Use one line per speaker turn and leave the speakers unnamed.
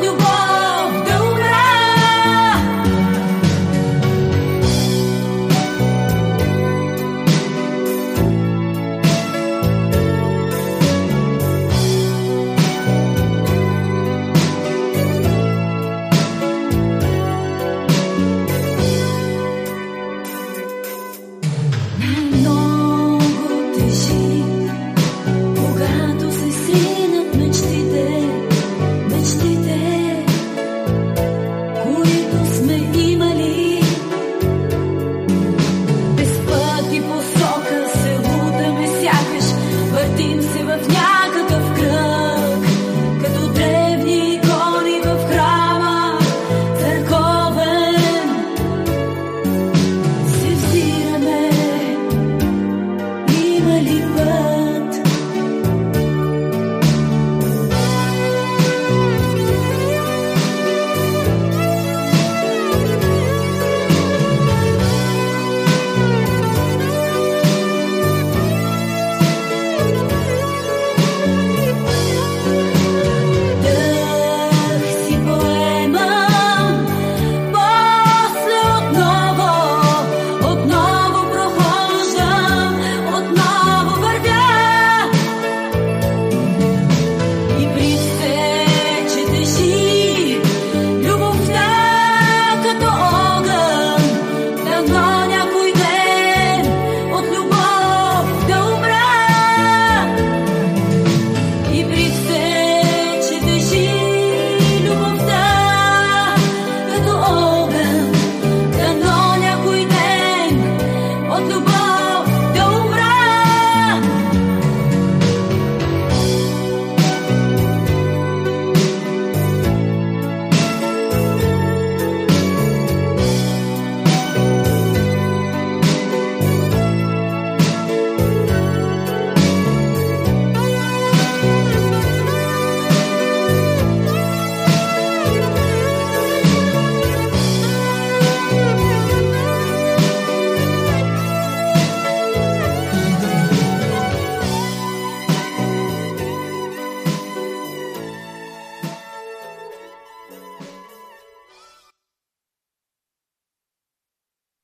you was.